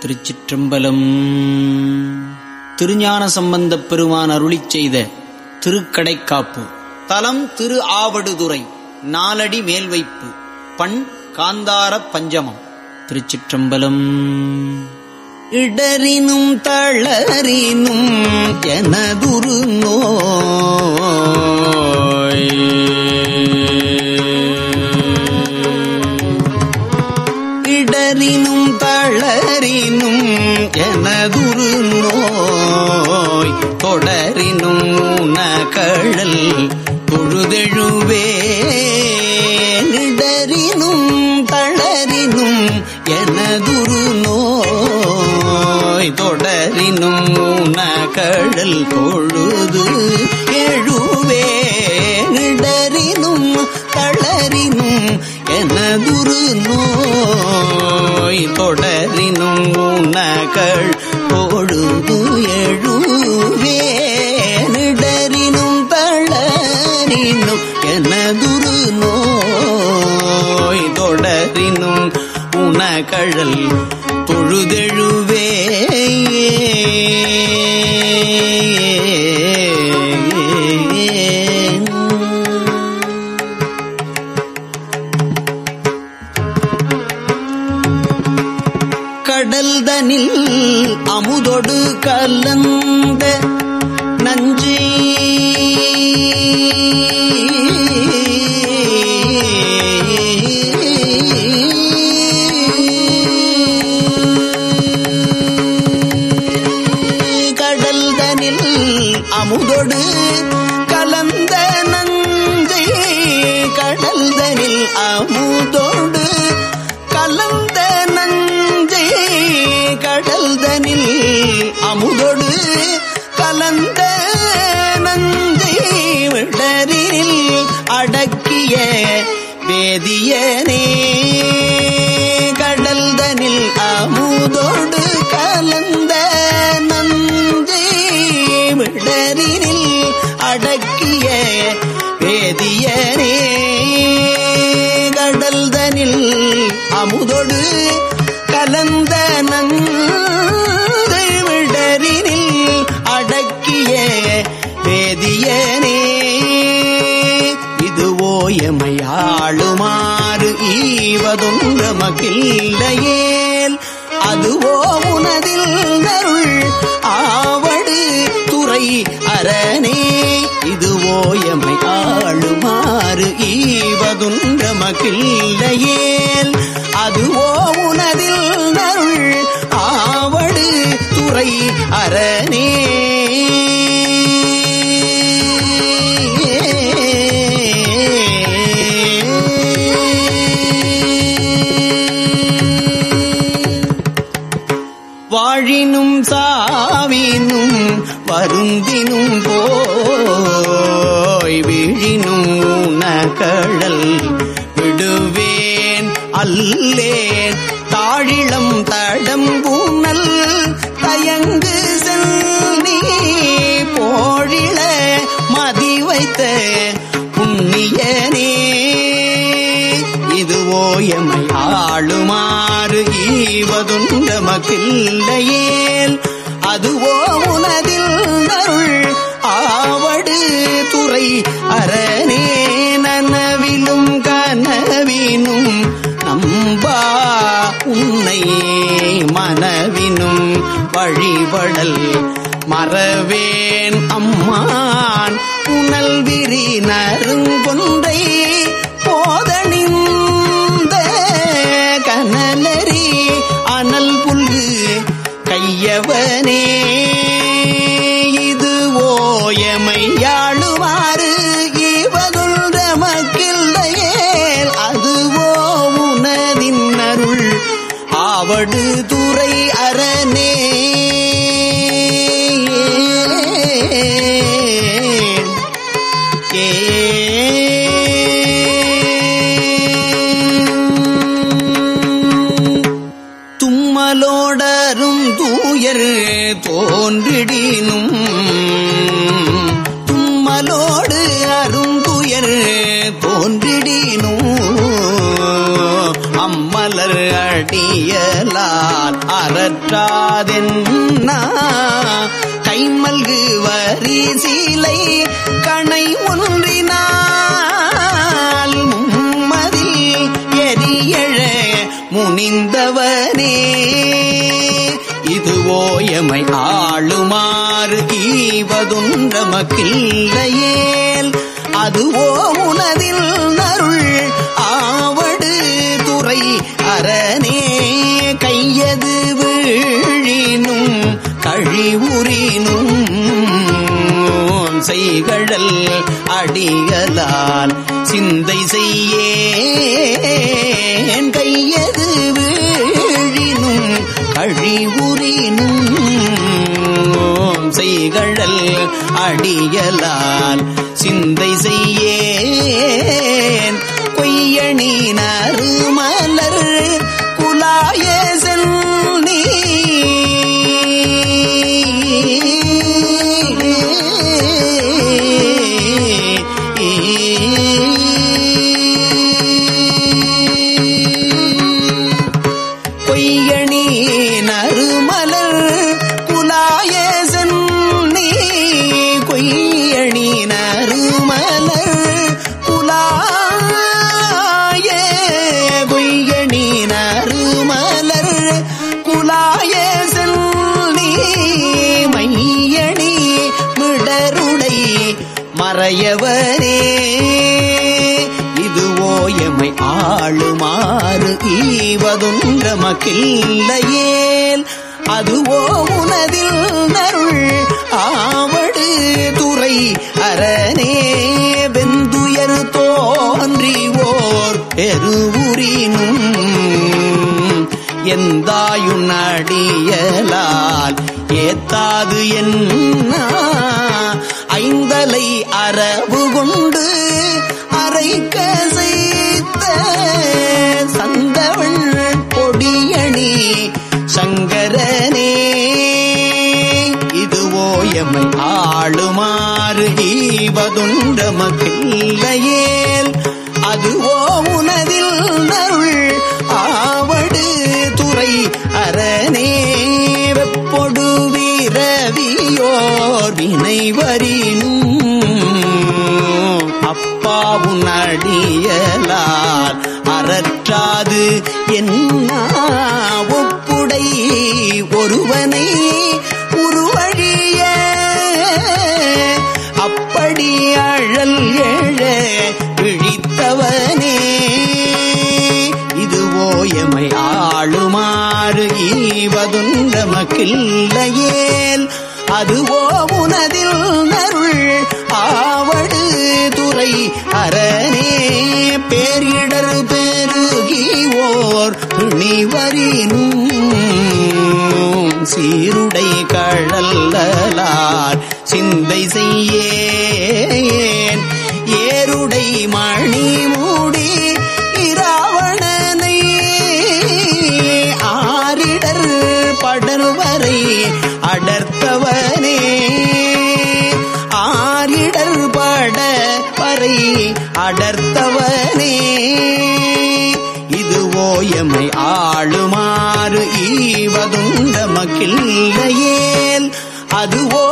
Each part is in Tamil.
திருச்சிற்றம்பலம். திருஞான சம்பந்தப் பெருமான் அருளி செய்த திருக்கடைக்காப்பு. தலம் திரு ஆவடுதுறை நாலடி மேல் வைப்பு பண் காந்தார பஞ்சமம். திருச்சிற்றம்பலம். இடரினும் தளரினும் எனதுரு நோ நோய் தொடரினும் உனகழல் பொழுது எழுவே இடரினும் தளரினும் எனதுரு நோய் தொடரினும் உனகள் பொழுது எழுவே நிடரினும் தளரினும் கழல் பொழுதெழுவே. கடல்தனில் அமுதொடு கலந்த நஞ்சே. அமுதோடு கலந்த நஞ்சை கடல்தனில் அமுதோடு கலந்த நஞ்சை விடரில் அடக்கிய வேதியனே. கடல்தனில் அமுதோடு கலந்த நஞ்சை விடரில் அடக்கிய வேதியனே. எமையாளுமாறு ஈவதொன்ற மகிழ்லையேல் அதுவோ உனதில் நருள் ஆவடு துறை அரணே. இதுவோ எமை ஆளுமாறு ஈவதுன்ற மகிழ்லையேல் அதுவோ உனதில் நருள் ஆவடு துறை அரணே. பருந்தினும் போய் விழினும் உனகழல் விடுவேன் அல்லேன் தாழிளம் தடம் பூனல் தயங்கு செல்நீ போழிள மதி வைத்த புண்ணியனே. இதுவோ எமை ஆளுமாறு ஈவதுண்ட மகிழ்லையேல் அதுவோ வழிபடல் மறவேன் அம்மா. தும்மலோடரும் தூயர் தோன்றிடினும். தும்மலோடு அருந்துயர் தோன்றிடினும். அம்மலர் அடியலால் அறற்றாதென்ன? கைமல்கு வரி சீலை கணை ஒன்றினால் மும்மதில் எரியழ முனிந்தவனே. இது ஓயமை ஆளுமாறு ஈவதுன்றமக்கில்லையேல் அதுவோ உனதில் நருள் ஆவடு துறை அரணே. கையது வீழினும் கழிவுறினும் செய்கழல் அடிகளால் சிந்தை செய்யேன். கையது வீழினும் கழிவுறினும் செய்கழல் அடியலால் சிந்தை செய்யேன். கொய்யணி உடையவரே. இதுவோ எமை ஆளுமாறு ஈவதுன்ற மக்கில்லையேல் அதுவோ உனதில் நருள் ஆவடு துறை அரணே. வெந்துயர் தோன்றிவோர் பெருவுரினும் எந்தாயுன் அடியலால் ஏத்தாது என்ன ஐந்தலை அரபு கொண்டு அரைக்க செய்த சந்தவள் பொடியணி சங்கரனே. இதுவோ எமை ஆளுமாறு ஈவதுண்டமக்கில்லையே வீரவியோர் வினை வரினும் அப்பாவும் அடியலால் அறற்றாது என்ன ஒப்புடை ஒருவனை உருவழிய. அப்படி அழல் எழ விழித்தவனே இதுவோ எமை ஆளுமாறு ஈவதுன்ற மக்கில்லையேல் அதுவோ உனதில் நருள் ஆவடு துறை அரணே. பேரிடர் பெருகி ஓர் பிணிவரினும் சீருடை கழல்லார் சிந்தை செய்யே அதுவோ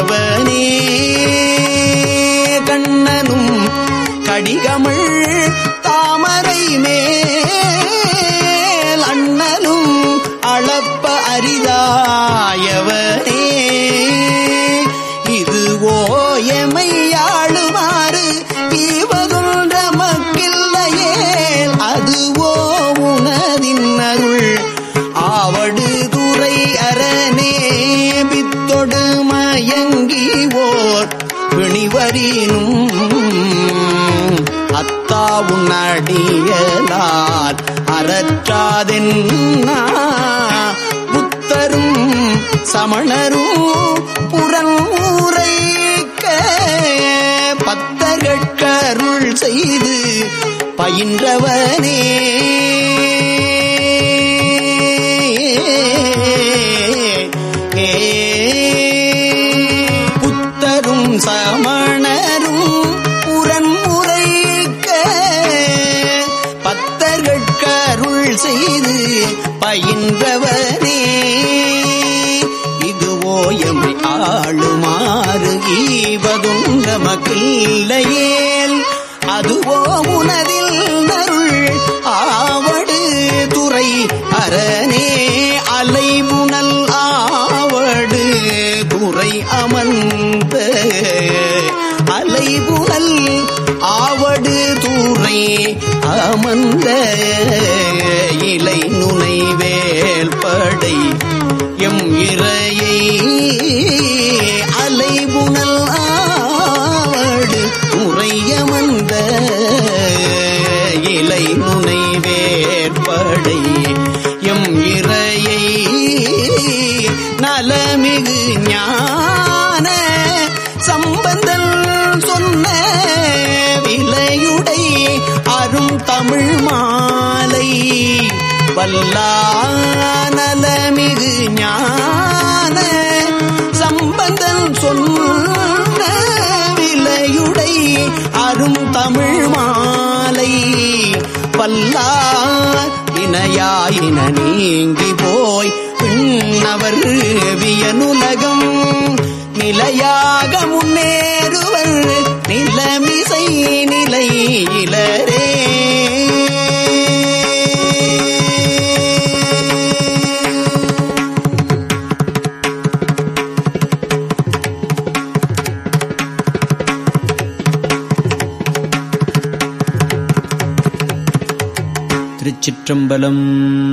கண்டவனே கண்ணனும் கடிகமிழ் தாமரை மேல் அண்ணனும் அளப்ப அரிதாயவனே. இது ஓயமை யாவும் அடியலார் அறற்றாதென் புத்தரும் சமணரும் புறங்கூரைக்க பத்தகட்கருள் செய்து பயின்றவனே. இலை நுனைவேல் படை எம் இறையை அலைபுனல் ஆவடு துறையமர்ந்த இலை நுனை வல்லானலமிகு ஞான சம்பந்தன் சொன்ன விலையுடை அரும் தமிழ் மாலை. பல்லா வினையாயின நீங்கி போய் பின்னவர் வியனுலகம். நிலையாக முன்னேறுவர் நிலமிசை நிலையிலரே चम्बलम्।